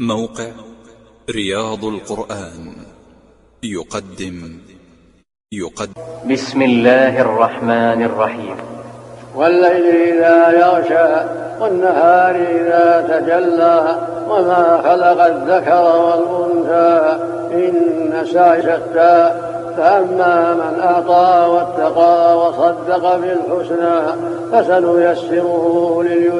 موقع رياض القرآن. يقدم. يقدم. بسم الله الرحمن الرحيم. والليل إذا يغشى والنهار إذا تجلى وما خلق الذكر والأنثى إن سعي شتى. فأما من أعطى واتقى وصدق بالحسنى فسنيسره لليسرى